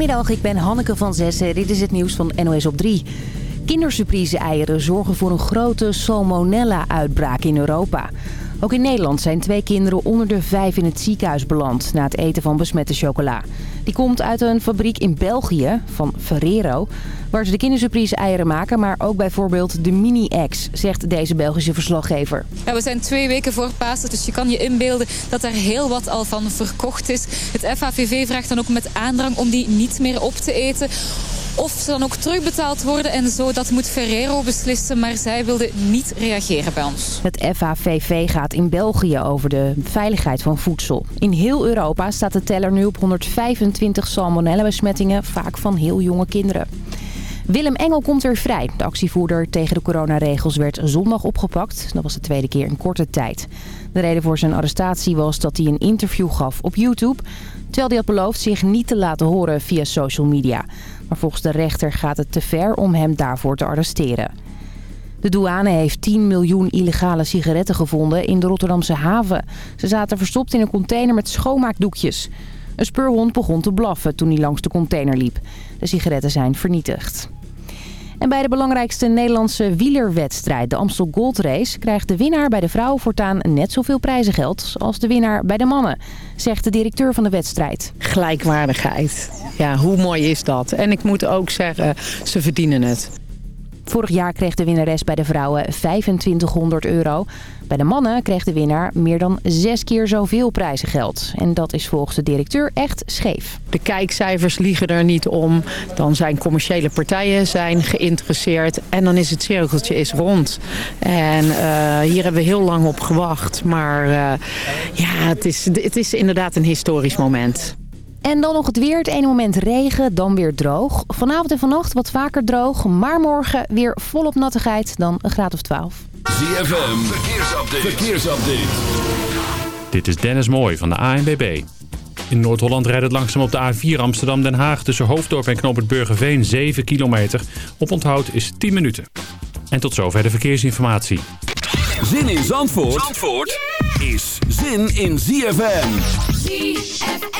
Goedemiddag, ik ben Hanneke van Zessen. Dit is het nieuws van NOS op 3. Kindersurprise-eieren zorgen voor een grote salmonella-uitbraak in Europa. Ook in Nederland zijn twee kinderen onder de vijf in het ziekenhuis beland... na het eten van besmette chocola. Die komt uit een fabriek in België, van Ferrero... waar ze de kindersurprise-eieren maken... maar ook bijvoorbeeld de mini-eggs, zegt deze Belgische verslaggever. Ja, we zijn twee weken voor Pasen, dus je kan je inbeelden... dat er heel wat al van verkocht is. Het FHVV vraagt dan ook met aandrang om die niet meer op te eten... Of ze dan ook terugbetaald worden en zo, dat moet Ferrero beslissen. Maar zij wilde niet reageren bij ons. Het FAVV gaat in België over de veiligheid van voedsel. In heel Europa staat de teller nu op 125 salmonella-besmettingen, vaak van heel jonge kinderen. Willem Engel komt weer vrij. De actievoerder tegen de coronaregels werd zondag opgepakt. Dat was de tweede keer in korte tijd. De reden voor zijn arrestatie was dat hij een interview gaf op YouTube... terwijl hij had beloofd zich niet te laten horen via social media. Maar volgens de rechter gaat het te ver om hem daarvoor te arresteren. De douane heeft 10 miljoen illegale sigaretten gevonden in de Rotterdamse haven. Ze zaten verstopt in een container met schoonmaakdoekjes. Een speurhond begon te blaffen toen hij langs de container liep. De sigaretten zijn vernietigd. En bij de belangrijkste Nederlandse wielerwedstrijd, de Amstel Gold Race... krijgt de winnaar bij de vrouwen voortaan net zoveel prijzengeld als de winnaar bij de mannen, zegt de directeur van de wedstrijd. Gelijkwaardigheid. Ja, hoe mooi is dat? En ik moet ook zeggen, ze verdienen het. Vorig jaar kreeg de winnares bij de vrouwen 2500 euro. Bij de mannen kreeg de winnaar meer dan zes keer zoveel prijzengeld. En dat is volgens de directeur echt scheef. De kijkcijfers liegen er niet om. Dan zijn commerciële partijen zijn geïnteresseerd. En dan is het cirkeltje is rond. En uh, hier hebben we heel lang op gewacht. Maar uh, ja, het is, het is inderdaad een historisch moment. En dan nog het weer. Het ene moment regen, dan weer droog. Vanavond en vannacht wat vaker droog. Maar morgen weer volop nattigheid, dan een graad of 12. ZFM, verkeersupdate. verkeersupdate. Dit is Dennis Mooij van de ANWB. In Noord-Holland rijdt het langzaam op de A4 Amsterdam-Den Haag... tussen Hoofddorp en Knoop het Burgerveen 7 kilometer. Op onthoud is 10 minuten. En tot zover de verkeersinformatie. Zin in Zandvoort, Zandvoort is zin in ZFM. ZFM.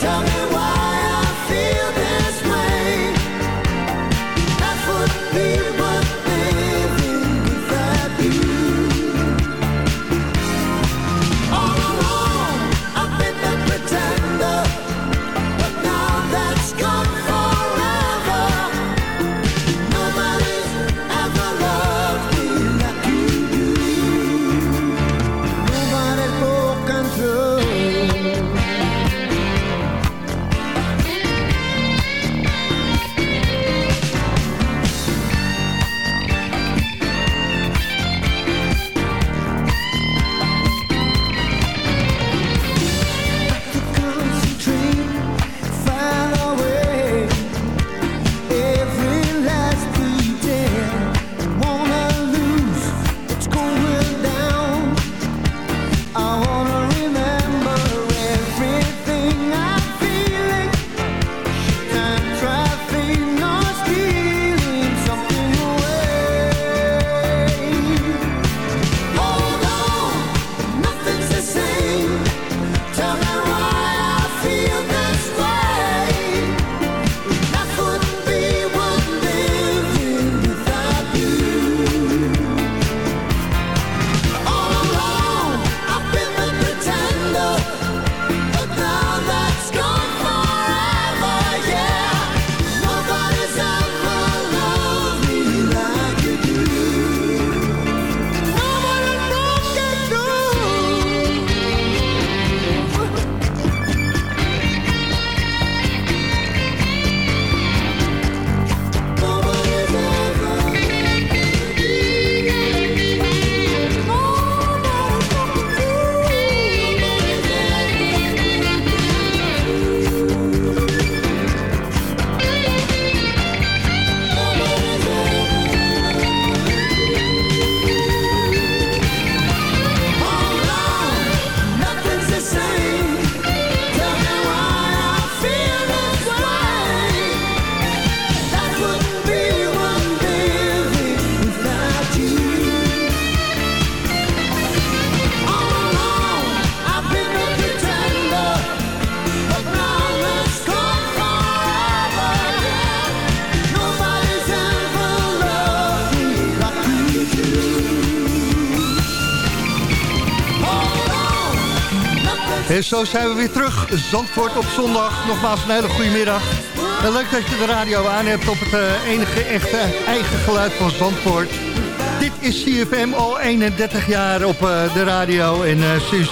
tell me zo zijn we weer terug. Zandvoort op zondag. Nogmaals een hele goede middag. En leuk dat je de radio aan hebt op het uh, enige echte eigen geluid van Zandvoort. Dit is CFM al 31 jaar op uh, de radio. En uh, sinds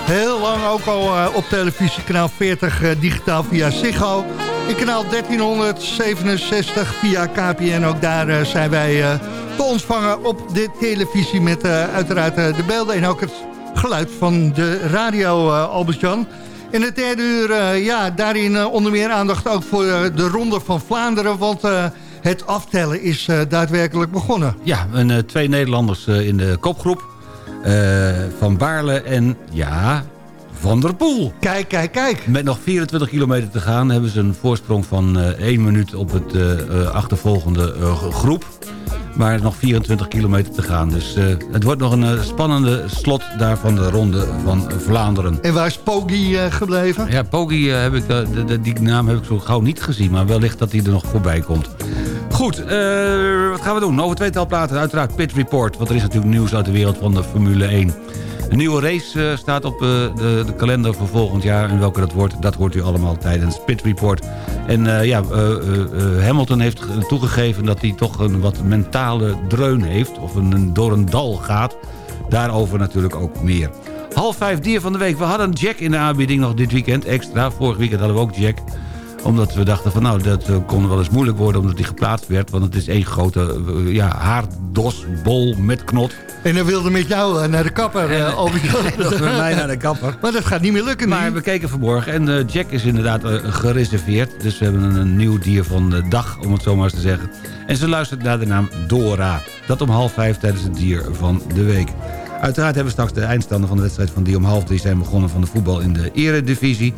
heel lang ook al op televisie. Kanaal 40 digitaal via Ziggo. In kanaal 1367 via KPN. Ook daar zijn wij te ontvangen op de televisie. Met uiteraard de beelden en ook het geluid van de radio, uh, Albert-Jan. In het derde uur, uh, ja, daarin uh, onder meer aandacht ook voor de Ronde van Vlaanderen. Want het aftellen is daadwerkelijk begonnen. Ja, en, twee Nederlanders in de kopgroep. van Baarle en, ja, Van der Poel. Kijk, kijk, kijk. Met nog 24 kilometer te gaan hebben ze een voorsprong van 1 minuut op het achtervolgende groep. Maar nog 24 kilometer te gaan. Dus uh, het wordt nog een uh, spannende slot daar van de Ronde van Vlaanderen. En waar is Poggi uh, gebleven? Ja, Poggi, heb ik, de, de, die naam heb ik zo gauw niet gezien. Maar wellicht dat hij er nog voorbij komt. Goed, wat gaan we doen? Over tweetal platen. Uiteraard Pit Report. Want er is natuurlijk nieuws uit de wereld van de Formule 1. Een nieuwe race uh, staat op uh, de, de, kalender voor volgend jaar. En welke dat wordt, dat hoort u allemaal tijdens Pit Report. En uh, ja, Hamilton heeft toegegeven dat hij toch een wat mentale dreun heeft. Of een, door een dal gaat. Daarover natuurlijk ook meer. Half vijf dier van de week. We hadden Jack in de aanbieding nog dit weekend extra. Vorig weekend hadden we ook Jack omdat we dachten van nou, dat kon wel eens moeilijk worden omdat die geplaatst werd. Want het is één grote ja, haardosbol met knot. En hij wilde met jou eh, naar de kapper, en, uh, met mij naar de kapper. Maar dat gaat niet meer lukken Maar we keken vanmorgen en uh, Jack is inderdaad uh, gereserveerd. Dus we hebben een nieuw dier van de dag, om het zo maar eens te zeggen. En ze luistert naar de naam Dora. Dat om half vijf tijdens het dier van de week. Uiteraard hebben we straks de eindstanden van de wedstrijd van die om half drie zijn begonnen van de voetbal in de eredivisie.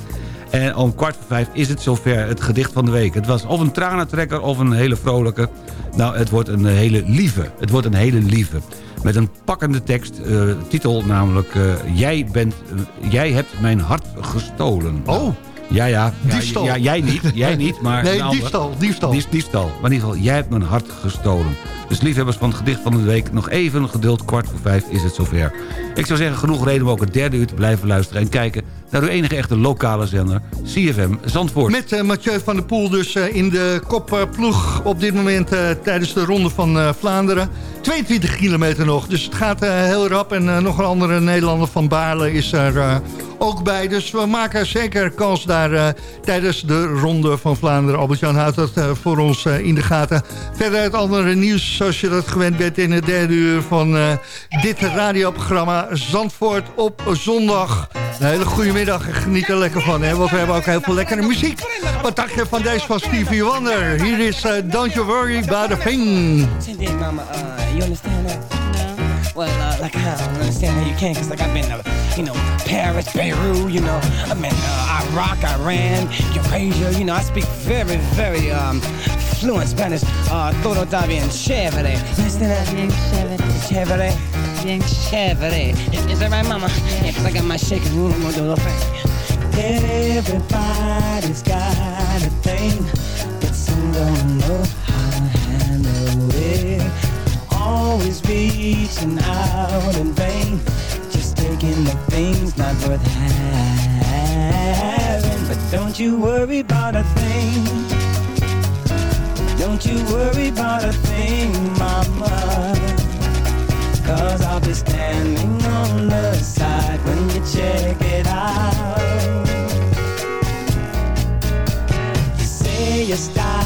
En om kwart voor vijf is het zover het gedicht van de week. Het was of een tranentrekker of een hele vrolijke. Nou, het wordt een hele lieve. Het wordt een hele lieve. Met een pakkende tekst, uh, titel namelijk... Uh, jij, bent, uh, jij hebt mijn hart gestolen. Oh. Ja, ja. Diefstal. Ja, jij niet, jij niet, maar... Nee, diefstal, diefstal. diefstal. Maar in ieder geval, jij hebt mijn hart gestolen. Dus liefhebbers van het gedicht van de week, nog even geduld. Kwart voor vijf is het zover. Ik zou zeggen, genoeg reden om ook het derde uur te blijven luisteren... en kijken naar uw enige echte lokale zender, CFM Zandvoort. Met uh, Mathieu van der Poel dus uh, in de kopploeg op dit moment uh, tijdens de Ronde van Vlaanderen. 22 kilometer nog, dus het gaat heel rap. En nog een andere Nederlander van Baarle is er ook bij. Dus we maken zeker kans daar tijdens de Ronde van Vlaanderen. Albert-Jan houdt dat voor ons in de gaten. Verder het andere nieuws zoals je dat gewend bent in het derde uur van dit radioprogramma Zandvoort op zondag. Een hele goede middag en geniet er lekker van, hè? want we hebben ook heel veel lekkere muziek. Wat dacht je van deze van Stevie Wonder? Hier is Don't You Worry About A Thing. you understand that? No. Well, uh, like, I don't understand how you can, because, like, I've been to, you know, Paris, Beirut, you know, I've been uh, Iraq, Iran, Eurasia, you know, I speak very, very, um, fluent Spanish, uh, todo está bien chévere. Understand that? Bien chévere. Chévere. bien chévere. Is that right, mama? Yeah, cause I got my shaking room, I'm gonna do the thing. Everybody's got a thing, but some don't know Always reaching out in vain, just taking the things not worth having. But don't you worry about a thing. Don't you worry about a thing, mama. Cause I'll be standing on the side when you check it out. You say your style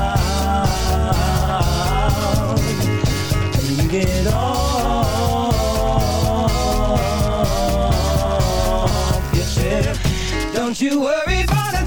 Get off your chair, don't you worry about a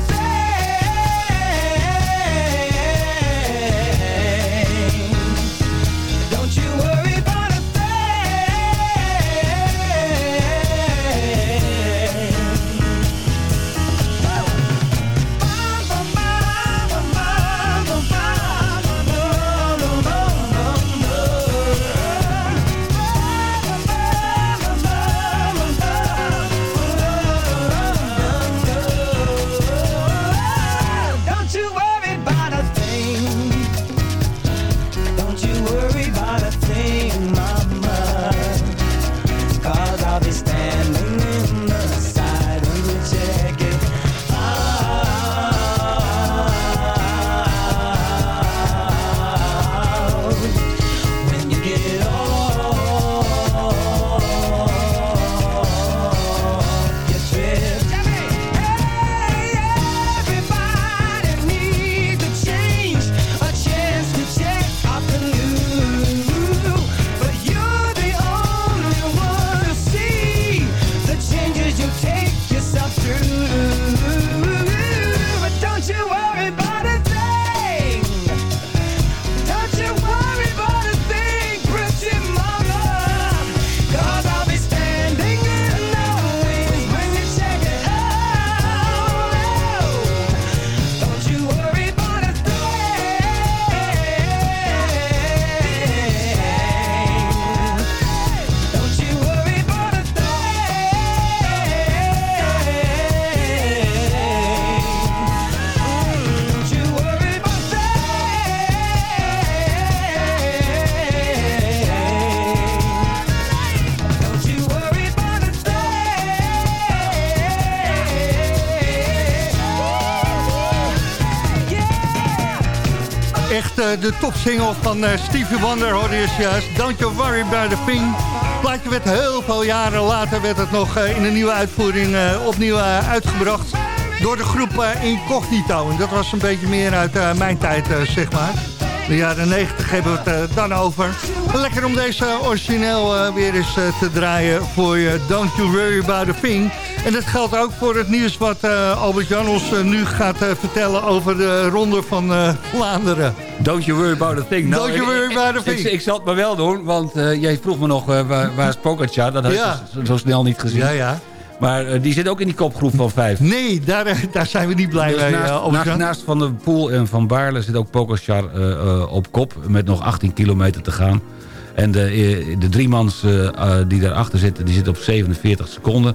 de topsingle van uh, Stevie Wonder hoorde je juist. Don't you worry about the thing. Plaatje werd heel veel jaren later werd het nog uh, in een nieuwe uitvoering opnieuw uitgebracht. Door de groep Incognito. Dat was een beetje meer uit mijn tijd, zeg maar. De jaren 90 hebben we het dan over. Lekker om deze origineel weer eens te draaien voor je Don't You Worry About A Thing. En dat geldt ook voor het nieuws wat Albert-Jan ons uh, nu gaat vertellen over de ronde van Vlaanderen. Don't you worry about a thing. Nou, Don't you worry about a thing. Ik, ik, zal het maar wel doen, want jij vroeg me nog waar, waar is Pogacar? Dat had ja. ik zo, zo, snel niet gezien. Ja, ja. Maar die zit ook in die kopgroep van vijf. Nee, daar, daar zijn we niet blij dus mee. Naast, naast, naast, Van der Poel en Van Baarle zit ook Pogacar op kop. Met nog 18 kilometer te gaan. En de, de driemans die daarachter zitten, die zitten op 47 seconden.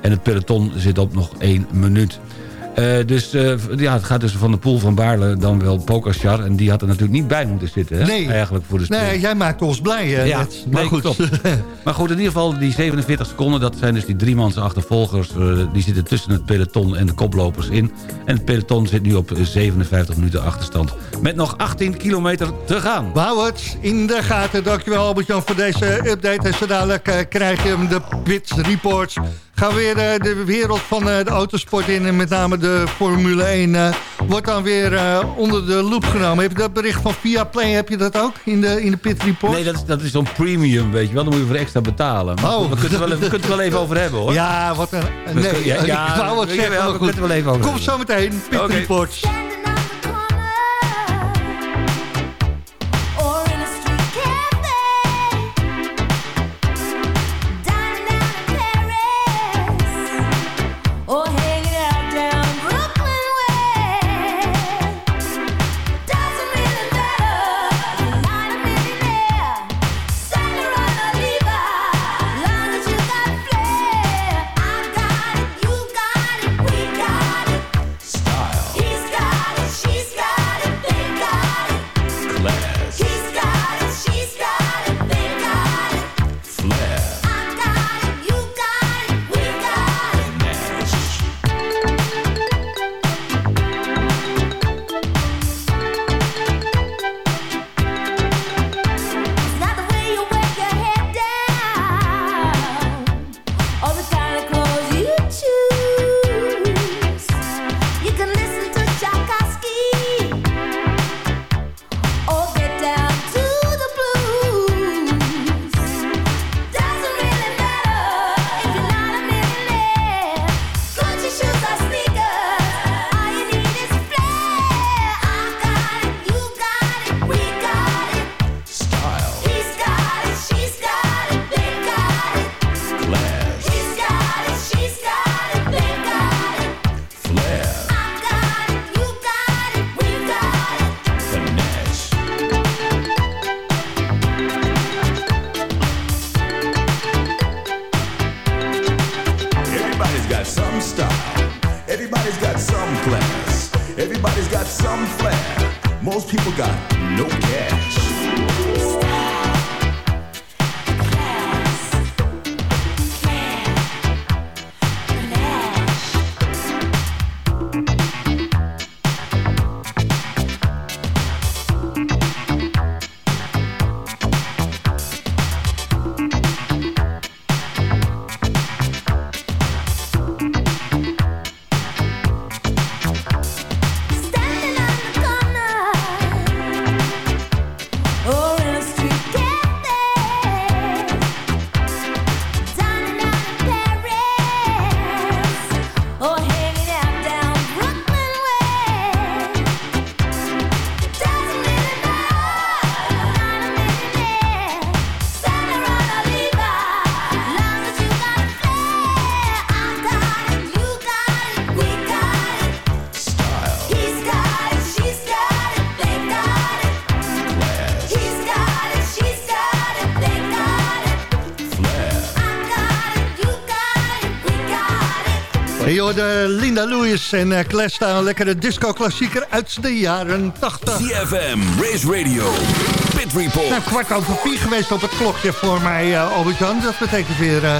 En het peloton zit op nog één minuut. Uh, dus uh, ja, het gaat dus van de pool van Baarle dan wel Pokasjar. En die had er natuurlijk niet bij moeten zitten. Hè? Nee. Eigenlijk voor de Nee, jij maakt ons blij. Hè, ja, Maar goed. maar goed, in ieder geval die 47 seconden. Dat zijn dus die driemans achtervolgers. Uh, die zitten tussen het peloton en de koplopers in. En het peloton zit nu op 57 minuten achterstand. Met nog 18 kilometer te gaan. Wauw het in de gaten. Dankjewel Albert-Jan voor deze update. En zo dadelijk krijg je hem de Pits Reports gaan weer uh, de wereld van uh, de autosport in. En met name de Formule 1 uh, wordt dan weer onder de loep genomen. Heb je dat bericht van Viaplay, heb je dat ook in de, in de pit report? Nee, dat is, dat is zo'n premium, weet je wel. Dan moet je voor extra betalen. Maar oh. we kunnen het wel, wel even over hebben, hoor. Ja, wat een... Nee, ja, ja, ik wou wat zeggen. We kunnen het wel even over Kom zo meteen, pit okay. reports. En uh, lekkere disco-klassieker uit de jaren 80. CFM, Race Radio, Pit Report. Nou, kwart over vier geweest op het klokje voor mij, uh, Albert-Jan. Dat betekent weer uh,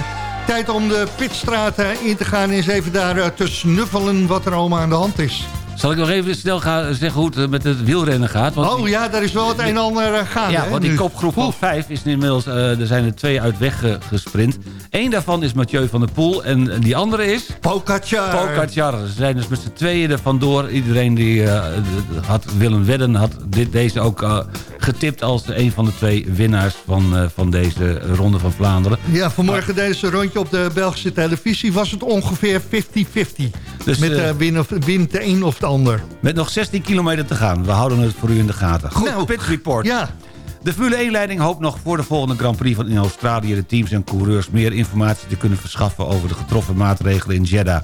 tijd om de pitstraat in te gaan... en eens even daar te snuffelen wat er allemaal aan de hand is. Zal ik nog even snel gaan zeggen hoe het eh, met het wielrennen gaat? Want oh die- ja, daar is wel het een en ander uh, gaande. Ja, hè, want die nu. kopgroep van vijf is inmiddels... eh, er zijn er twee uit weg eh, gesprint. Eén daarvan is Mathieu van der Poel. En die andere is... Pogacar. Pogacar. Ze zijn dus met z'n tweeën er vandoor. Iedereen die eh, had willen wedden... had dit, deze ook eh, getipt als een van de twee winnaars... van, eh, van deze Ronde van Vlaanderen. Ja, vanmorgen deden ze een rondje op de Belgische televisie. Was het ongeveer 50-50. Dus, Met uh, win of, wint de een of de ander. Met nog 16 kilometer te gaan. We houden het voor u in de gaten. Goed, Nou, pit report. Ja, De Formule 1-leiding hoopt nog voor de volgende Grand Prix van in Australië... de teams en coureurs meer informatie te kunnen verschaffen... over de getroffen maatregelen in Jeddah.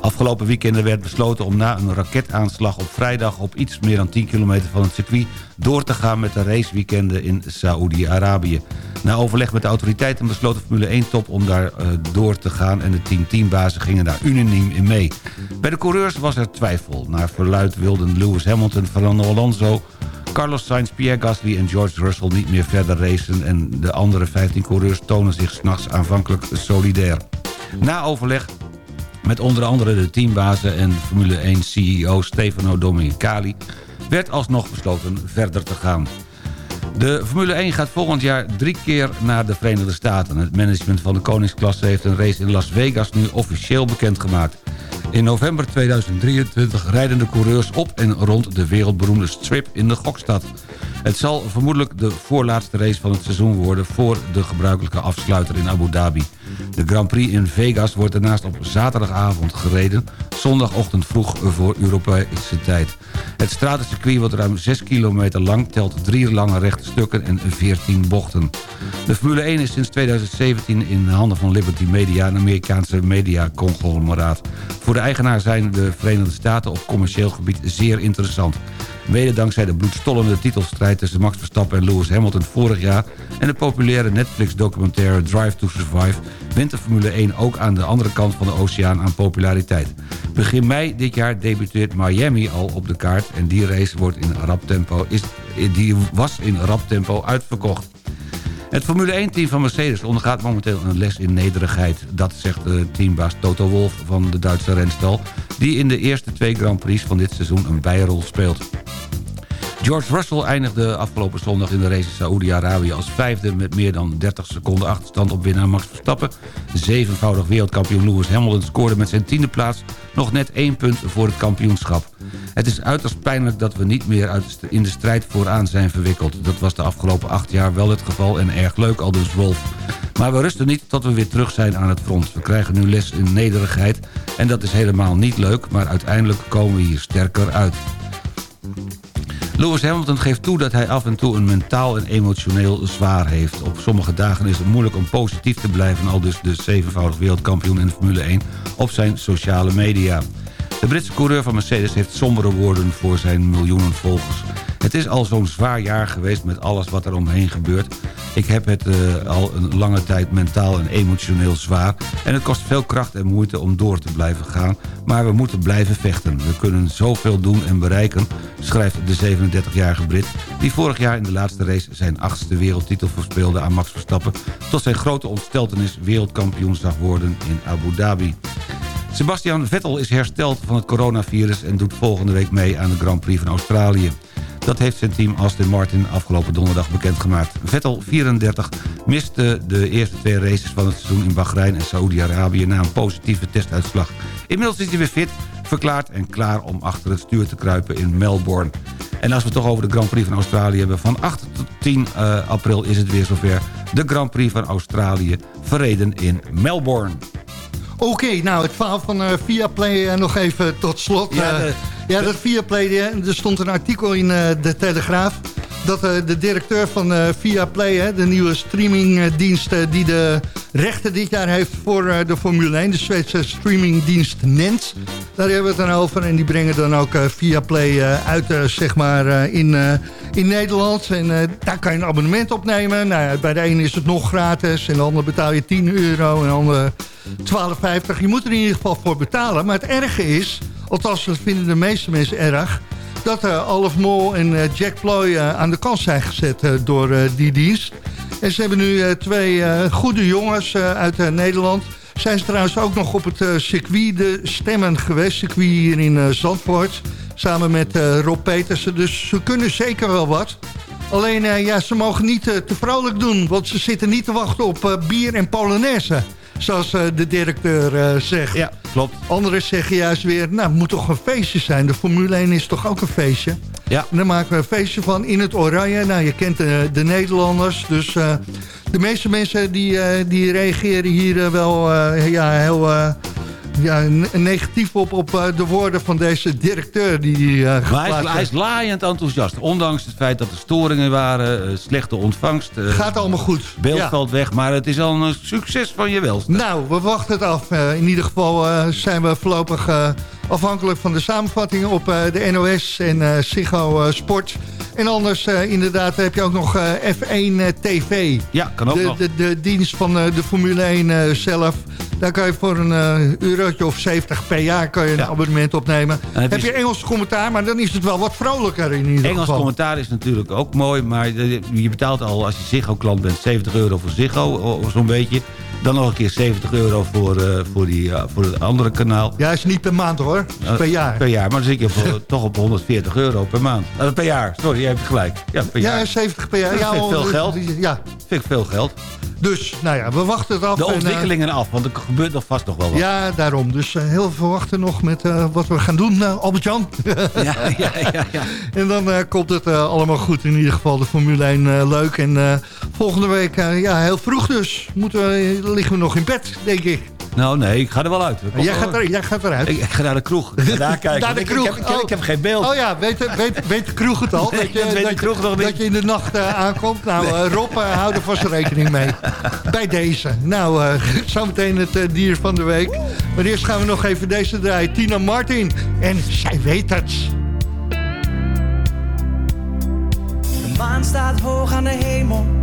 Afgelopen weekend werd besloten om na een raketaanslag op vrijdag... op iets meer dan 10 kilometer van het circuit... door te gaan met de raceweekenden in Saoedi-Arabië. Na overleg met de autoriteiten besloot de Formule 1-top om daar uh, door te gaan... en de team-teambazen gingen daar unaniem in mee. Bij de coureurs was er twijfel. Naar verluid wilden Lewis Hamilton, Fernando Alonso... Carlos Sainz, Pierre Gasly en George Russell niet meer verder racen... en de andere 15 coureurs tonen zich s'nachts aanvankelijk solidair. Na overleg met onder andere de teambazen en Formule 1 CEO Stefano Domenicali... werd alsnog besloten verder te gaan. De Formule 1 gaat volgend jaar drie keer naar de Verenigde Staten. Het management van de koningsklasse heeft een race in Las Vegas nu officieel bekendgemaakt. In november 2023 rijden de coureurs op en rond de wereldberoemde strip in de Gokstad. Het zal vermoedelijk de voorlaatste race van het seizoen worden... voor de gebruikelijke afsluiter in Abu Dhabi. De Grand Prix in Vegas wordt daarnaast op zaterdagavond gereden... zondagochtend vroeg voor Europese tijd. Het stratencircuit wordt ruim 6 kilometer lang... telt drie lange rechte stukken en 14 bochten. De Formule 1 is sinds 2017 in handen van Liberty Media... een Amerikaanse mediaconglomeraat. Voor de eigenaar zijn de Verenigde Staten op commercieel gebied zeer interessant. Mede dankzij de bloedstollende titelstrijd tussen Max Verstappen en Lewis Hamilton vorig jaar... en de populaire Netflix-documentaire Drive to Survive... wint de Formule 1 ook aan de andere kant van de oceaan aan populariteit. Begin mei dit jaar debuteert Miami al op de kaart... en die race wordt in rap tempo, is, die was in rap tempo uitverkocht. Het Formule 1-team van Mercedes ondergaat momenteel een les in nederigheid. Dat zegt de teambaas Toto Wolff van de Duitse renstal... die in de eerste twee Grand Prix van dit seizoen een bijrol speelt. George Russell eindigde afgelopen zondag in de race in Saoedi-Arabië als vijfde... met meer dan 30 seconden achterstand op winnaar Max Verstappen. Zevenvoudig wereldkampioen Lewis Hamilton scoorde met zijn tiende plaats... nog net één punt voor het kampioenschap. Het is uiterst pijnlijk dat we niet meer in de strijd vooraan zijn verwikkeld. Dat was de afgelopen acht jaar wel het geval en erg leuk, al dus Wolf. Maar we rusten niet tot we weer terug zijn aan het front. We krijgen nu les in nederigheid en dat is helemaal niet leuk... maar uiteindelijk komen we hier sterker uit. Lewis Hamilton geeft toe dat hij af en toe een mentaal en emotioneel zwaar heeft. Op sommige dagen is het moeilijk om positief te blijven... al dus de zevenvoudig wereldkampioen in Formule 1 op zijn sociale media. De Britse coureur van Mercedes heeft sombere woorden voor zijn miljoenen volgers. Het is al zo'n zwaar jaar geweest met alles wat er omheen gebeurt. Ik heb het uh, al een lange tijd mentaal en emotioneel zwaar... en het kost veel kracht en moeite om door te blijven gaan... maar we moeten blijven vechten. We kunnen zoveel doen en bereiken, schrijft de 37-jarige Brit... die vorig jaar in de laatste race zijn achtste wereldtitel verspeelde aan Max Verstappen... tot zijn grote ontsteltenis wereldkampioen zag worden in Abu Dhabi. Sebastian Vettel is hersteld van het coronavirus... en doet volgende week mee aan de Grand Prix van Australië. Dat heeft zijn team Aston Martin afgelopen donderdag bekendgemaakt. Vettel, 34, miste de eerste twee races van het seizoen in Bahrein en Saoedi-Arabië... na een positieve testuitslag. Inmiddels is hij weer fit, verklaard en klaar om achter het stuur te kruipen in Melbourne. En als we het toch over de Grand Prix van Australië hebben... van 8 tot 10 uh, april is het weer zover. De Grand Prix van Australië, verreden in Melbourne. Oké, okay, nou het verhaal van uh, Viaplay uh, nog even tot slot. Ja, uh, de, ja dat Viaplay, er stond een artikel in de Telegraaf... dat de directeur van Viaplay, de nieuwe streamingdienst... die de rechten dit jaar heeft voor de Formule 1... de Zweedse streamingdienst Nens. Daar hebben we het dan over. En die brengen dan ook Viaplay uit, zeg maar, in, in Nederland. En daar kan je een abonnement opnemen. Nou, ja, bij de ene is het nog gratis. En de andere betaal je 10 euro. En de andere 12,50. Je moet er in ieder geval voor betalen. Maar het erge is, althans dat vinden de meeste mensen erg... dat uh, Alf Mol en uh, Jack Ploy uh, aan de kant zijn gezet door die dienst. En ze hebben nu twee goede jongens uit Nederland... Zijn ze trouwens ook nog op het circuit de stemmen geweest. Circuit hier in Zandvoort. Samen met Rob Petersen. Dus ze kunnen zeker wel wat. Alleen, ja, ze mogen niet te vrolijk doen. Want ze zitten niet te wachten op bier en polonaise. Zoals de directeur zegt. Ja, klopt. Anderen zeggen juist weer, nou, het moet toch een feestje zijn. De Formule 1 is toch ook een feestje? Ja. En daar maken we een feestje van in het oranje. Nou, je kent de, de Nederlanders, dus de meeste mensen die, die reageren hier wel ja, heel ja, negatief op, op de woorden van deze directeur. Die, uh, maar hij is, hij is laaiend enthousiast. Ondanks het feit dat er storingen waren, slechte ontvangst. Gaat allemaal goed. Beeld ja. valt weg, maar het is al een succes van je welste. Nou, we wachten het af. in ieder geval zijn we voorlopig afhankelijk van de samenvattingen op de NOS en uh, Ziggo Sport. En anders inderdaad heb je ook nog F1 TV. Ja, kan ook de, nog. De, de, dienst van de Formule 1 zelf. Daar kan je voor een eurotje of 70 per jaar kan je een ja. abonnement opnemen. Heb, je Engels commentaar, maar dan is het wel wat vrolijker in ieder Engels geval. Engels commentaar is natuurlijk ook mooi, maar je betaalt al als je Ziggo-klant bent 70 euro voor Ziggo, zo'n beetje. Dan nog een keer 70 euro voor, uh, voor, die, uh, voor het andere kanaal. Ja, is niet per maand hoor. Per jaar. Per jaar, maar dan zit je op, toch op 140 euro per maand. per jaar, sorry, je hebt gelijk. Ja, per jaar. Ja, 70 per jaar. Dat ja, vind ik veel geld. Ja. Vind ik veel geld. Dus, nou ja, we wachten het af. De ontwikkelingen en, af, want er gebeurt nog vast nog wel wat. Ja, daarom. Dus heel veel wachten nog met wat we gaan doen, Albert-Jan. ja, ja, ja, ja. En dan komt het allemaal goed. In ieder geval de Formule 1 leuk. En volgende week, ja, heel vroeg dus, moeten we, liggen we nog in bed, denk ik. Nou, nee, ik ga er wel uit. Jij gaat, er, jij gaat eruit? Ik, ik ga naar de kroeg. Ik ga daar kijken. naar de kroeg. Ik, ik, heb, ik, heb, ik, heb, geen beeld. Oh ja, weet, weet, weet de kroeg het al? Nee, dat, je, weet dat, de kroeg nog dat niet. je in de nacht uh, aankomt? Nou, nee. uh, Rob, uh, hou er vast rekening mee. Bij deze. Nou, zometeen het dier van de week. Maar eerst gaan we nog even deze draaien. Tina Martin. En zij weet het. De maan staat hoog aan de hemel.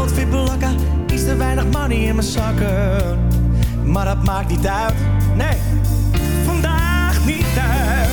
Outfit belakka, iets te weinig money in mijn zakken. Maar dat maakt niet uit. Nee, vandaag niet uit.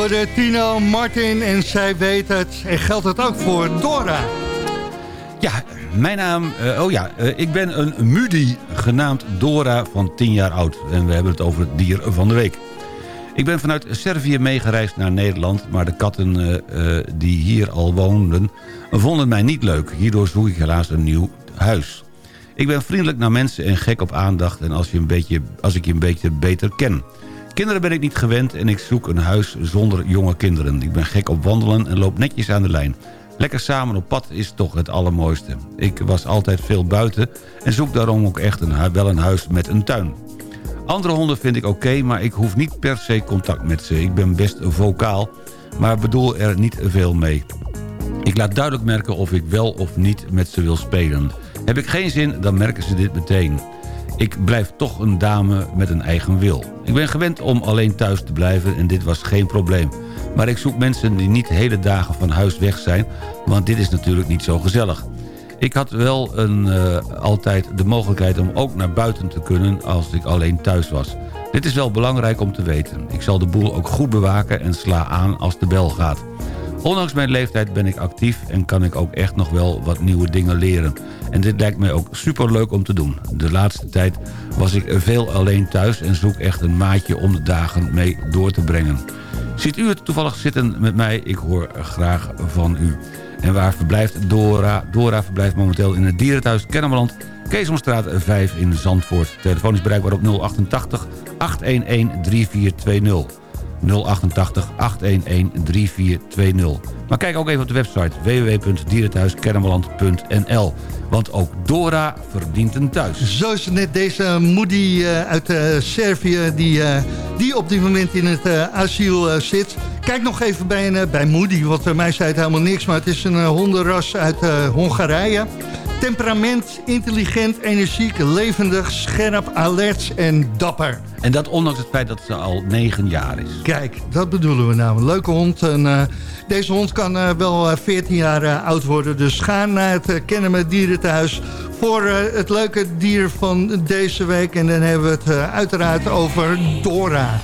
Hoorde Tino, Martin en zij weet het. En geldt het ook voor Dora. Ja, mijn naam... eh, oh ja, eh, ik ben een mudi genaamd Dora van 10 jaar oud. En we hebben het over het dier van de week. Ik ben vanuit Servië meegereisd naar Nederland... maar de katten eh, die hier al woonden vonden mij niet leuk. Hierdoor zoek ik helaas een nieuw huis. Ik ben vriendelijk naar mensen en gek op aandacht... en als, je een beetje, als ik je een beetje beter ken. Kinderen ben ik niet gewend en ik zoek een huis zonder jonge kinderen. Ik ben gek op wandelen en loop netjes aan de lijn. Lekker samen op pad is toch het allermooiste. Ik was altijd veel buiten en zoek daarom ook echt een, wel een huis met een tuin. Andere honden vind ik oké, maar ik hoef niet per se contact met ze. Ik ben best vocaal, maar bedoel er niet veel mee. Ik laat duidelijk merken of ik wel of niet met ze wil spelen. Heb ik geen zin, dan merken ze dit meteen. Ik blijf toch een dame met een eigen wil. Ik ben gewend om alleen thuis te blijven en dit was geen probleem. Maar ik zoek mensen die niet hele dagen van huis weg zijn... want dit is natuurlijk niet zo gezellig. Ik had wel een, eh, altijd de mogelijkheid om ook naar buiten te kunnen als ik alleen thuis was. Dit is wel belangrijk om te weten. Ik zal de boel ook goed bewaken en sla aan als de bel gaat. Ondanks mijn leeftijd ben ik actief en kan ik ook echt nog wel wat nieuwe dingen leren. En dit lijkt mij ook superleuk om te doen. De laatste tijd was ik veel alleen thuis en zoek echt een maatje om de dagen mee door te brengen. Ziet u het toevallig zitten met mij? Ik hoor graag van u. En waar verblijft Dora? Dora verblijft momenteel in het dierenthuis Kennemerland... Keesomstraat 5 in Zandvoort. Telefoon is bereikbaar op 088 811 3420. 088 811 3420. Maar kijk ook even op de website www.dierenthuiskennemerland.nl. Want ook Dora verdient een thuis. Zo is het net deze Moody eh, uit eh, Servië... Die, eh, die op dit moment in het asiel zit. Kijk nog even bij, bij Moody, want mij zei het helemaal niks... maar het is een hondenras uit Hongarije. Temperament, intelligent, energiek, levendig, scherp, alert en dapper. En dat ondanks het feit dat ze al 9 jaar is. Kijk, dat bedoelen we nou. Een leuke hond. En, eh, deze hond kan eh, wel eh, 14 jaar eh, oud worden. Dus ga naar het uh, Kennemer Dierenthuis voor eh, het leuke dier van deze week. En dan hebben we het uiteraard over Dora.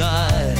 Night.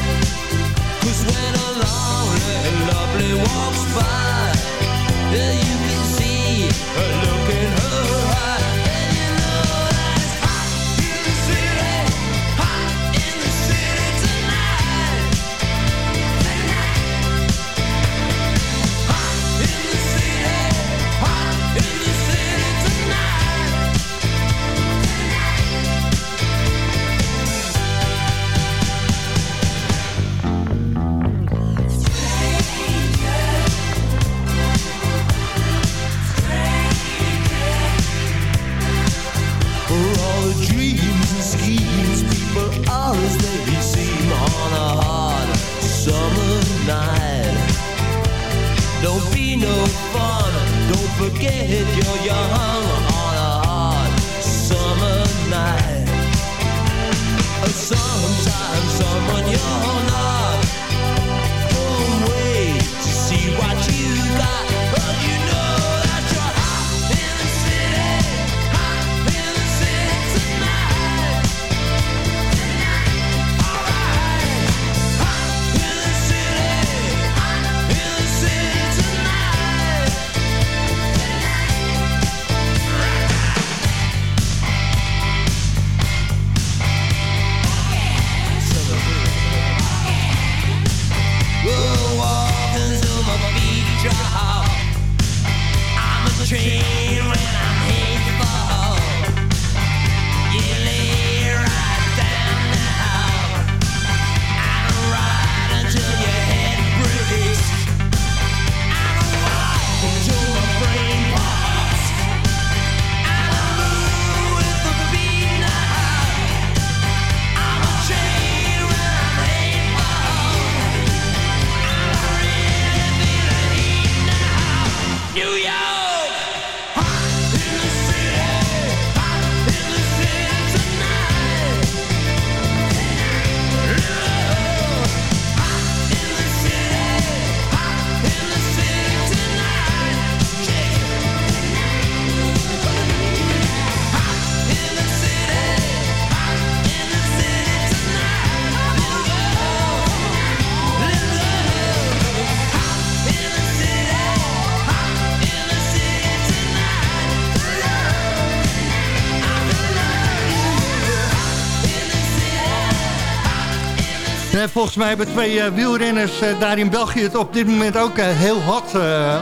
Volgens mij hebben twee eh, wielrenners eh, daar in België het op dit moment ook eh, heel hot,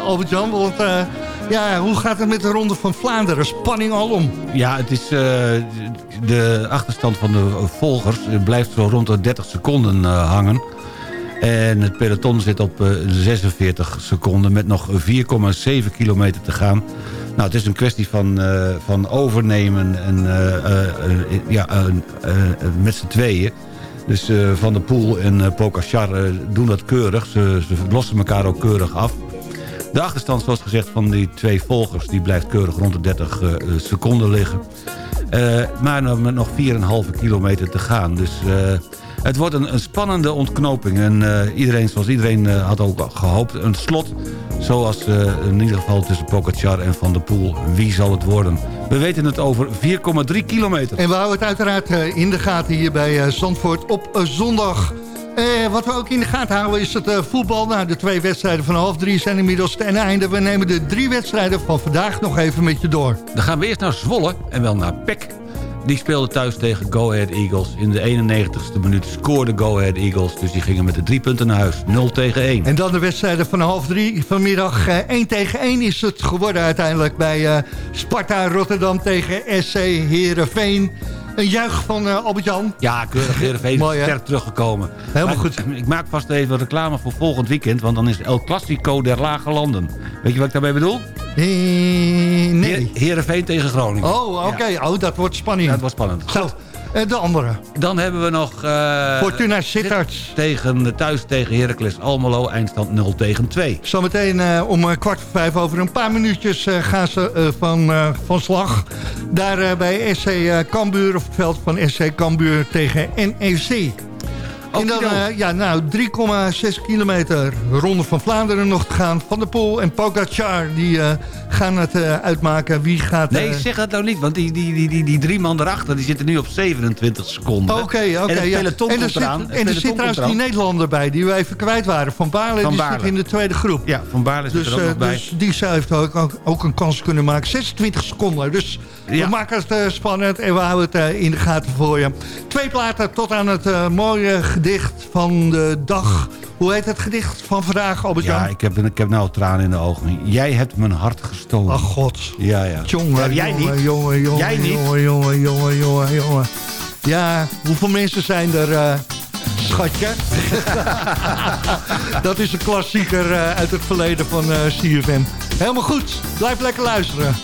Albert-Jan. Want ja, hoe gaat het met de Ronde van Vlaanderen? Spanning alom. Ja, het is de achterstand van de volgers blijft zo rond de 30 seconden hangen. En het peloton zit op eh, 46 seconden met nog 4,7 kilometer te gaan. Nou, het is een kwestie van, van overnemen en, ja, met z'n tweeën. Dus eh, Van der Poel en uh, Pogacar eh, doen dat keurig. Ze, lossen elkaar ook keurig af. De achterstand, zoals gezegd, van die twee volgers... die blijft keurig rond de 30 eh, seconden liggen. Maar met nog 4,5 kilometer te gaan. Dus het wordt een, een spannende ontknoping. En eh, iedereen, zoals iedereen eh, had ook gehoopt, een slot... zoals eh, in ieder geval tussen Pogacar en Van der Poel. Wie zal het worden? We weten het over 4,3 kilometer. En we houden het uiteraard in de gaten hier bij Zandvoort op zondag. Eh, wat we ook in de gaten houden is het voetbal. Nou, de twee wedstrijden van half drie zijn inmiddels ten einde. We nemen de drie wedstrijden van vandaag nog even met je door. Dan gaan we eerst naar Zwolle en wel naar PEC. Die speelde thuis tegen Go Ahead Eagles. In de 91ste minuut scoorde Go Ahead Eagles. Dus die gingen met de drie punten naar huis. 0 tegen 1. En dan de wedstrijden van half drie vanmiddag. eh 1 tegen 1 is het geworden uiteindelijk bij eh, Sparta Rotterdam tegen SC Heerenveen. Een juich van eh, Albert-Jan. Ja, keurig. Heerenveen is Mooi, sterk teruggekomen. Helemaal Maar goed. Ik maak vast even reclame voor volgend weekend. Want dan is El Clasico der Lage Landen. Weet je wat ik daarmee bedoel? Eh, nee. Heer- Heerenveen tegen Groningen. Oh, oké. Oh, dat wordt. Ja, het was spannend. Zo, eh, de andere. Dan hebben we nog... eh, Fortuna Sittard. Tegen, thuis tegen Heracles Almelo. Eindstand 0 tegen 2. Zometeen eh, om eh, kwart voor vijf over een paar minuutjes eh, gaan ze eh, van, eh, van slag. Daar eh, bij SC eh, Cambuur, of het veld van SC Cambuur tegen NEC. En dan, eh, ja, nou, 3,6 kilometer Ronde van Vlaanderen nog te gaan. Van der Poel en Pogacar, die eh, gaan het eh, uitmaken. Wie gaat... Nee, zeg dat nou niet, want die, die, die, die, die drie man erachter... die zitten nu op 27 seconden. Oké, oké. En het ja. peloton en er zit, eraan. En er zit trouwens die. Nederlander bij, die we even kwijt waren. Van Baarle, Van die Baarle. zit in de tweede groep. Ja, Van Baarle zit Dus, er ook eh, nog bij. dus die zou heeft ook, ook, ook een kans kunnen maken. 26 seconden. Dus Ja. we maken het spannend en we houden het in de gaten voor je. Twee platen tot aan het mooie gedicht van de dag. Hoe heet het gedicht van vandaag, Albert-Jan? Ja, ik heb, ik heb nou tranen in de ogen. Jij hebt mijn hart gestolen. Ach god. Ja, ja. Jongen, jij jongen, niet. jongen, jongen, Jij niet. jongen, jongen, jongen, jongen, jongen. Ja, hoeveel mensen zijn er, eh, schatje? Dat is een klassieker eh, uit het verleden van eh CFM. Helemaal goed, blijf lekker luisteren.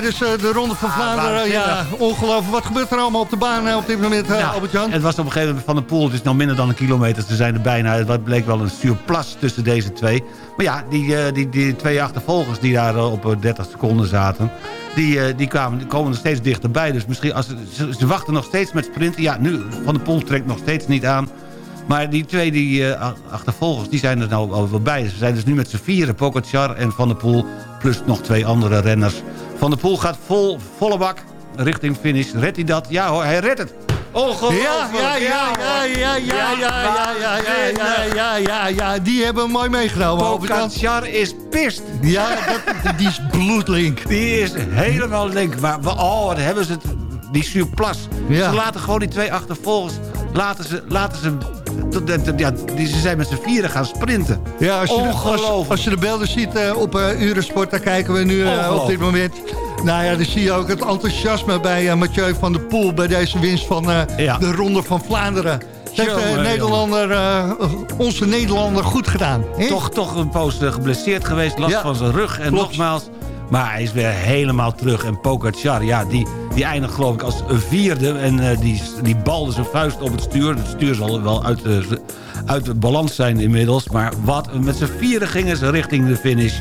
Tijdens eh, de Ronde van Vlaanderen. Ja, ongelooflijk. Wat gebeurt er allemaal op de baan eh, op dit moment, eh, Ja, Albert-Jan? Het was op een gegeven moment van de pool. Het is nog minder dan een kilometer. Ze zijn er bijna. Het bleek wel een surplus tussen deze twee. Maar ja, die, eh, die, die twee achtervolgers die daar eh, op eh, 30 seconden zaten... Die, eh, die, kwamen, die komen er steeds dichterbij. Dus misschien als ze, wachten nog steeds met sprinten. Ja, nu Van de Poel trekt nog steeds niet aan. Maar die twee die, eh, achtervolgers, die zijn er nou al wel bij. Ze zijn dus nu met z'n vieren. Pogacar en Van der Poel. Plus nog twee andere renners. Van der Poel gaat vol, volle bak richting finish. Redt hij dat? Ja hoor, hij redt het. Ongelooflijk. Ja, ja, ja, ja, ja, ja, ja, ja, ja, ja, ja, ja, ja, ja, die hebben hem mooi meegenomen. Pogacar is pist. Ja, dat, die is bloedlink. Die is helemaal link. Maar we- oh, wat hebben ze het... Die surplus. Ja. Ze laten gewoon die twee achtervolgers... Laten ze... Laten ze tot- ja, die, ze zijn met z'n vieren gaan sprinten. Ja, als je, de, als, je de beelden ziet eh, op eh Urensport, daar kijken we nu eh, op dit moment. Nou ja, dan zie je ook het enthousiasme bij Mathieu van der Poel... bij deze winst van Ja. de Ronde van Vlaanderen. Dat heeft Nederlander, onze Nederlander goed gedaan. Toch, toch een poos geblesseerd geweest. Last Ja, van zijn rug. En klopt. nogmaals... Maar hij is weer helemaal terug. En Pogacar, ja, die, die eindigt geloof ik als vierde. En eh, die, die balde zijn vuist op het stuur. Het stuur zal wel uit de, uit de balans zijn inmiddels. Maar wat, met z'n vieren gingen ze richting de finish.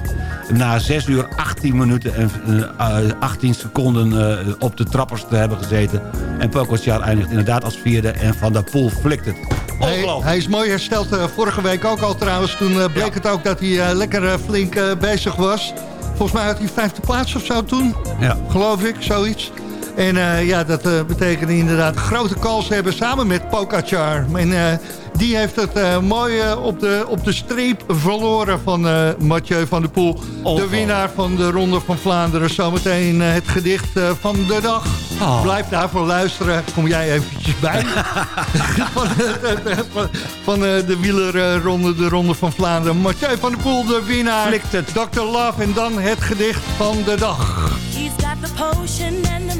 Na 6 uur 18 minuten en eh, eh, 18 seconden eh, op de trappers te hebben gezeten. En Pogacar eindigt inderdaad als vierde. En Van der Poel flikt het. Hij, hij is mooi hersteld eh, vorige week ook al trouwens. Toen eh, bleek Ja. het ook dat hij eh, lekker eh, flink eh, bezig was. Volgens mij had hij vijfde plaats of zo toen. Ja. Geloof ik, zoiets. En eh, ja, dat eh, betekende inderdaad grote kans hebben samen met Pogacar. En eh, die heeft het eh, mooi eh, op, de, op de streep verloren van eh, Mathieu van der Poel. De winnaar van de Ronde van Vlaanderen. Zometeen het gedicht van de dag. Oh. Blijf daarvoor luisteren. Kom jij eventjes bij. van eh, van, van eh, de wielerronde, de Ronde van Vlaanderen. Mathieu van der Poel, de winnaar. Flikt het. Dr. Love en dan het gedicht van de dag. He's got the potion and the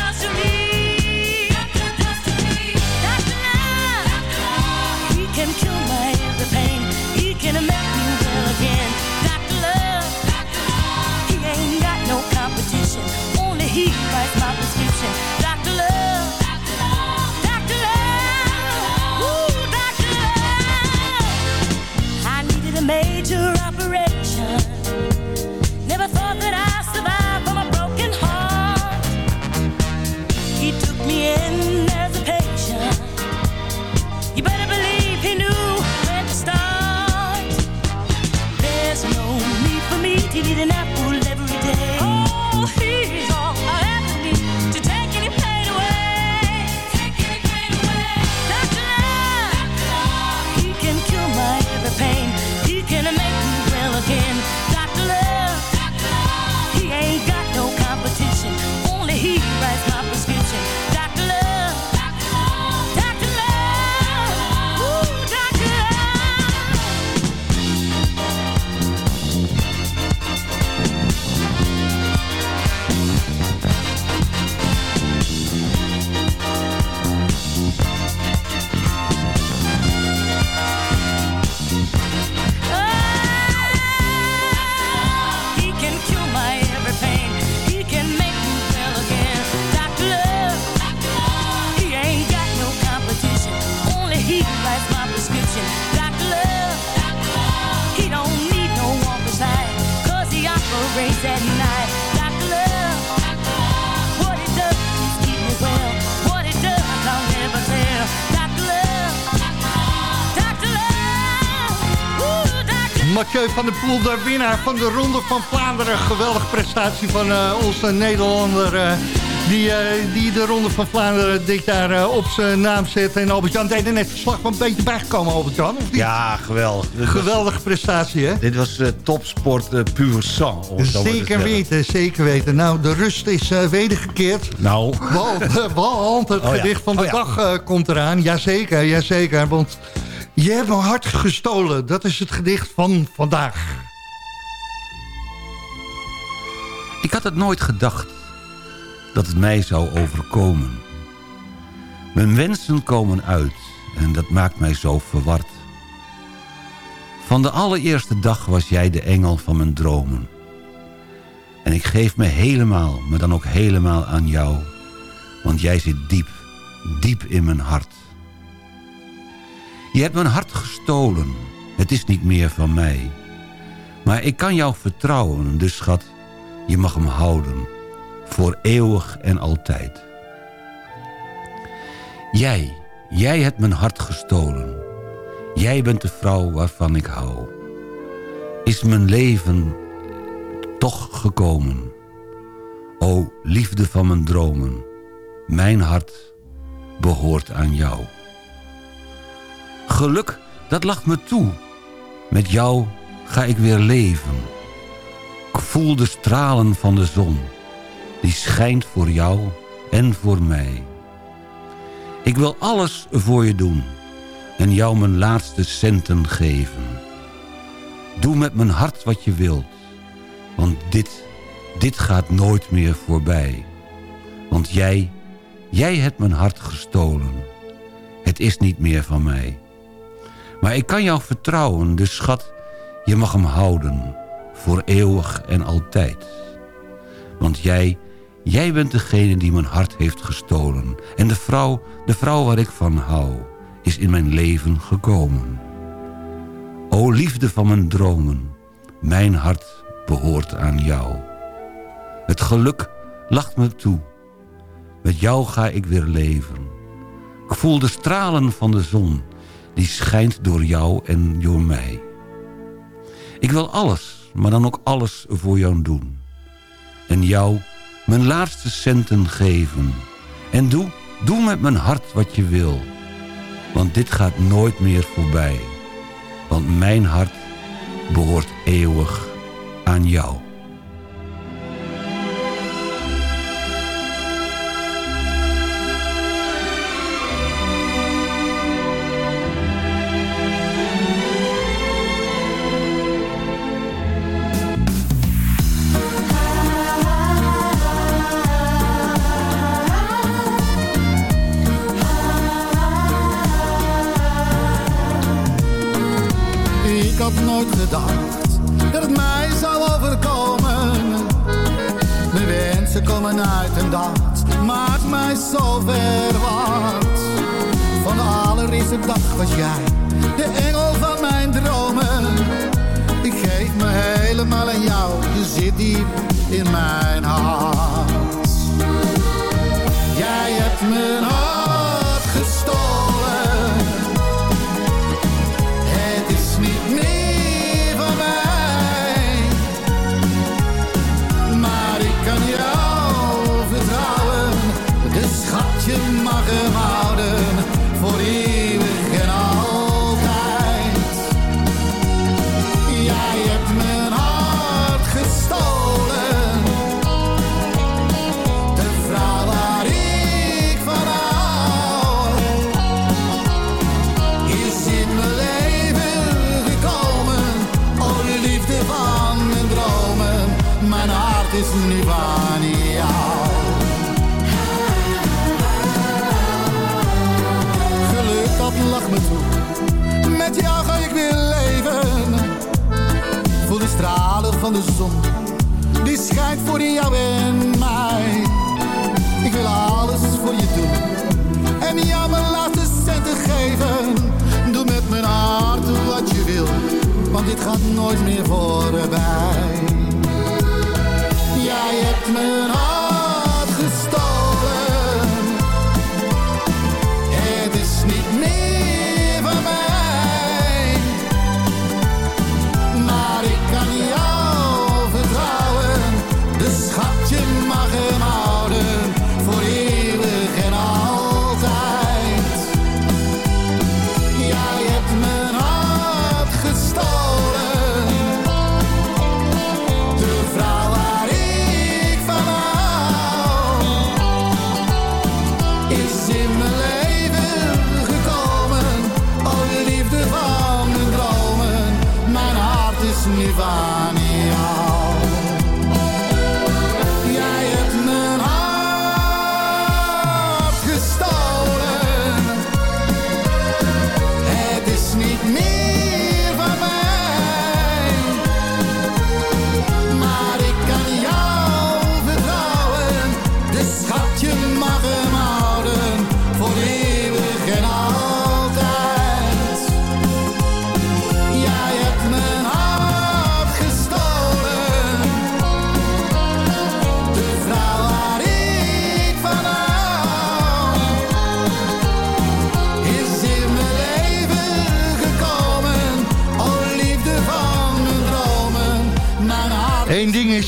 a major operation. Never thought that I'd de winnaar van de Ronde van Vlaanderen. Geweldige prestatie van eh, onze Nederlander... eh, die, eh, die de Ronde van Vlaanderen dit jaar op zijn naam zet. En Albert-Jan deed er net verslag van een beetje bijgekomen, Albert-Jan. Ja, geweldig. Dit was- Geweldige prestatie, hè? Dit was topsport puur sang. Zeker weten, zeker weten. Nou, de rust is wedergekeerd. Nou, Want, want het Oh ja, gedicht van de oh ja. dag komt eraan. Jazeker, jazeker. Want Je hebt mijn hart gestolen. Dat is het gedicht van vandaag. Ik had het nooit gedacht dat het mij zou overkomen. Mijn wensen komen uit en dat maakt mij zo verward. Van de allereerste dag was jij de engel van mijn dromen. En ik geef me helemaal, maar dan ook helemaal aan jou. Want jij zit diep, diep in mijn hart. Je hebt mijn hart gestolen. Het is niet meer van mij. Maar ik kan jou vertrouwen, dus schat, je mag hem houden. Voor eeuwig en altijd. Jij, jij hebt mijn hart gestolen. Jij bent de vrouw waarvan ik hou. Is mijn leven toch gekomen. O liefde van mijn dromen, mijn hart behoort aan jou. Geluk, dat lacht me toe. Met jou ga ik weer leven. Ik voel de stralen van de zon. Die schijnt voor jou en voor mij. Ik wil alles voor je doen. En jou mijn laatste centen geven. Doe met mijn hart wat je wilt. Want dit, dit gaat nooit meer voorbij. Want jij, jij hebt mijn hart gestolen. Het is niet meer van mij. Maar ik kan jou vertrouwen, dus schat, je mag hem houden. Voor eeuwig en altijd. Want jij, jij bent degene die mijn hart heeft gestolen. En de vrouw, de vrouw waar ik van hou, is in mijn leven gekomen. O liefde van mijn dromen, mijn hart behoort aan jou. Het geluk lacht me toe. Met jou ga ik weer leven. Ik voel de stralen van de zon. Die schijnt door jou en door mij. Ik wil alles, maar dan ook alles voor jou doen. En jou mijn laatste centen geven. En doe, doe met mijn hart wat je wil. Want dit gaat nooit meer voorbij. Want mijn hart behoort eeuwig aan jou. Dag was jij. De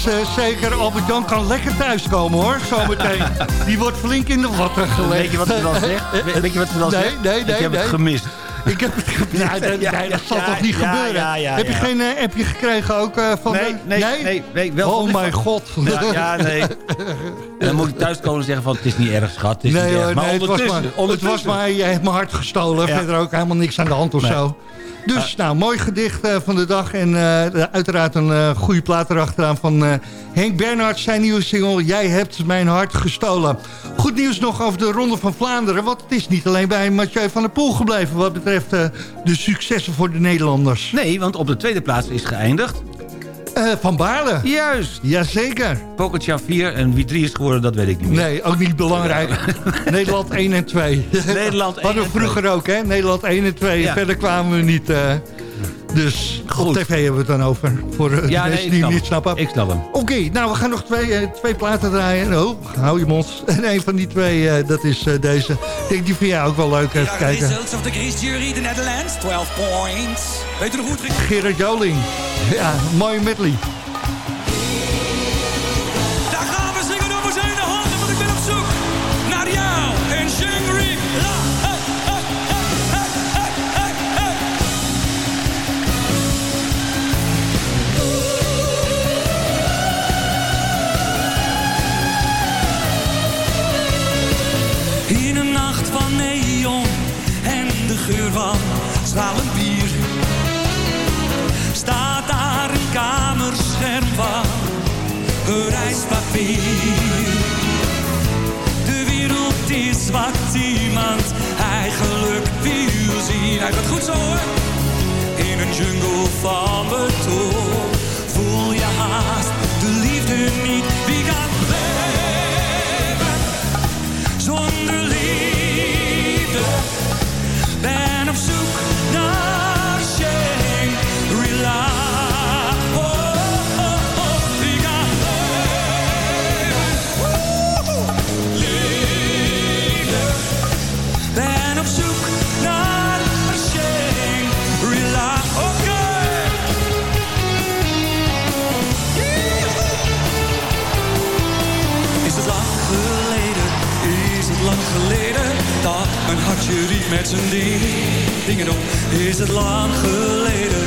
Is eh, zeker, Albert Jan kan lekker thuiskomen hoor, zometeen. Die wordt flink in de watten gelegd. Weet je wat ze dan zegt? We- Weet je wat ze dan nee, zegt? Nee, nee, Ik heb nee. het gemist. Ik heb het gemist. Ja, dat ja, zal ja, toch niet gebeuren? heb je geen uh, appje gekregen ook uh, van Nee, de... nee, nee, nee, wel oh mijn god. Ja, ja, nee. En dan moet ik thuiskomen en zeggen van het is niet erg schat. Het is Nee niet erg. hoor, Maar nee, het was maar, ondertussen, het was ondertussen. maar, jij hebt mijn hart gestolen. Verder ook helemaal niks aan de hand of zo. Dus, nou, mooi gedicht eh, van de dag. En eh, uiteraard een eh, goede plaat erachteraan van Henk Bernhard. Zijn nieuwe single, Jij hebt mijn hart gestolen. Goed nieuws nog over de Ronde van Vlaanderen. Want het is niet alleen bij Mathieu van der Poel gebleven... wat betreft de successen voor de Nederlanders. Nee, want op de tweede plaats is geëindigd. Eh, van Baarle. Juist. Jazeker. Pogacar 4 en wie 3 is geworden, dat weet ik niet meer. Nee, ook niet belangrijk. Nederland 1 en 2. Nederland 1 Hadden we en 2. vroeger ook, hè? Nederland 1 en 2. Ja. Verder kwamen we niet. eh, dus op Goed. tv hebben we het dan over. Voor eh, de Ja, nee, mensen ik die snap het niet hem. snappen. Ik snap hem. Oké, nou we gaan nog twee, eh, twee platen draaien. Oh, hou je mond. En een van die twee, eh, dat is eh, deze. Ik denk die vind jij ook wel leuk. Even kijken. Results of the Greece jury, the Netherlands, 12 points. Weet u nog goed? Gerard Joling. Ja, mooie medley. Neon en de geur van stralend bier staat daar een kamerscherm van reispapier. De wereld is wat iemand eigenlijk wil zien. Hij gaat goed zo hoor. In een jungle van beton voel je haast de liefde niet. Riep met zijn ding, dingen op Is het lang geleden,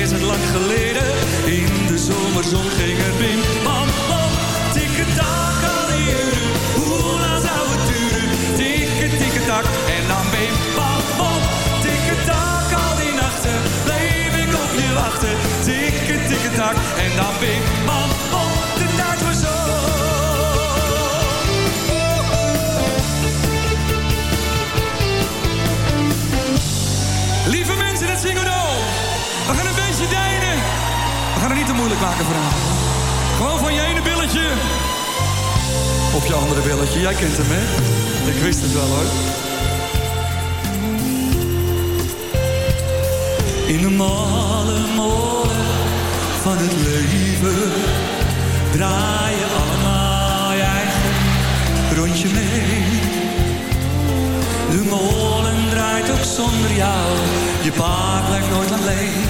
is het lang geleden? In de zomerzon ging het bim, bam, bam Tikke tak al die uren, hoe lang zou het duren? Tikke, tikke tak, en dan bim, bam, bam. Tikke tak al die nachten, bleef ik op je wachten. Tikke, tikke tak, en dan bim, bam, Op je andere billetje. Jij kent hem, hè? Ik wist het wel, hoor. In de malle molen van het leven draai je allemaal je eigen rondje mee. De molen draait ook zonder jou, je paard blijft nooit alleen.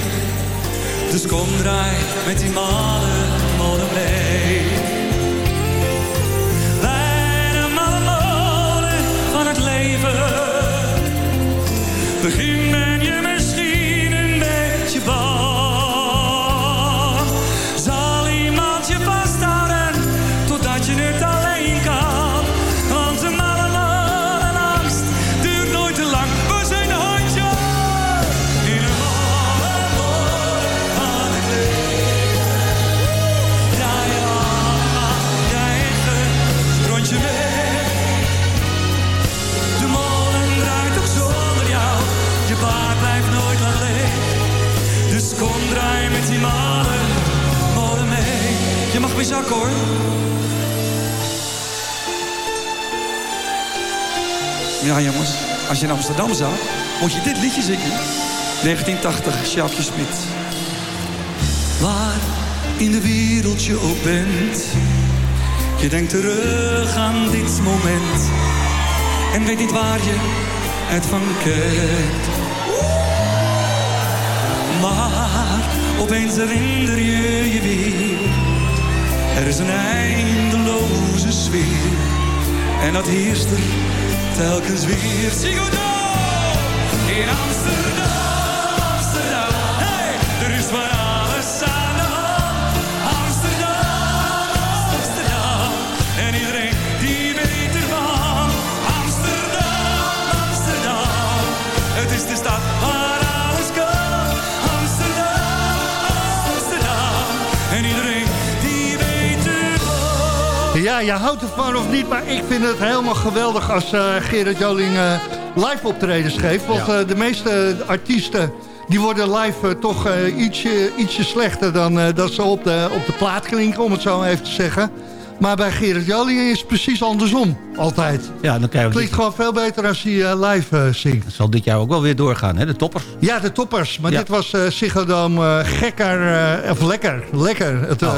Dus kom draai met die malle Ja jongens, als je in Amsterdam zou, moet je dit liedje zingen. 1980, Sjaapje Smit. Waar in de wereld je ook bent. Je denkt terug aan dit moment. En weet niet waar je het van kent. Maar opeens herinner je je weer. Er is een eindeloze sfeer. En dat heerst er telkens weer. Ziggo in Amsterdam, Ja, je houdt ervan of niet, maar ik vind het helemaal geweldig als eh, Gerard Joling eh, live optredens geeft. Want Ja. eh, de meeste artiesten die worden live toch ietsje, ietsje slechter dan dat ze op de, op de plaat klinken, om het zo even te zeggen. Maar bij Gerard Joling is het precies andersom, altijd. Ja, dan krijgen we Klinkt gewoon veel beter als hij live zingt. zal dit jaar ook wel weer doorgaan, hè? De toppers. Ja, de toppers. Maar Ja. dit was Ziggo Dome eh, gekker, of lekker, lekker. Het Oh.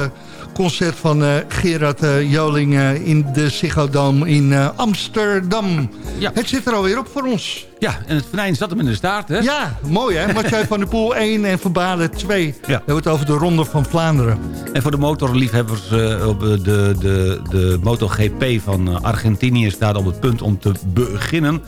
Concert van eh, Gerard eh, Joling eh, in de Ziggo Dome in Amsterdam. Ja. Het zit er alweer op voor ons. Ja, en het venijn zat hem in de staart, hè? Ja, mooi hè. Mathieu van der Poel 1 en Van Baarle 2. We hebben het over de Ronde van Vlaanderen. En voor de motorliefhebbers op de, de, de MotoGP van Argentinië staat op het punt om te beginnen.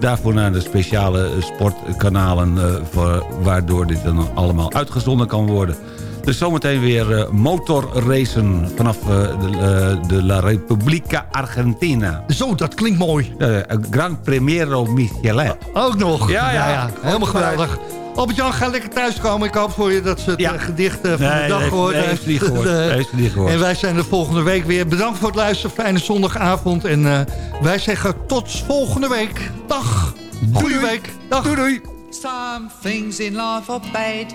Daarvoor naar de speciale sportkanalen voor, waardoor dit dan allemaal uitgezonden kan worden. Dus zometeen weer eh, motorracen vanaf eh, de, eh, de La Repubblica Argentina. Zo, dat klinkt mooi. Uh, Gran Premiero Michelin. Ook nog. Ja, ja. Helemaal geweldig. Albert-Jan, ga lekker thuiskomen. Ik hoop voor je dat ze het gedicht van de dag heeft- gehoord nee, heeft niet gehoord. Eh, Heeft niet gehoord. En wij zijn er volgende week weer. Bedankt voor het luisteren. Fijne zondagavond. En eh, wij zeggen tot volgende week. Dag. Goeie week. Dag. Doei doei. Some things in life are bad.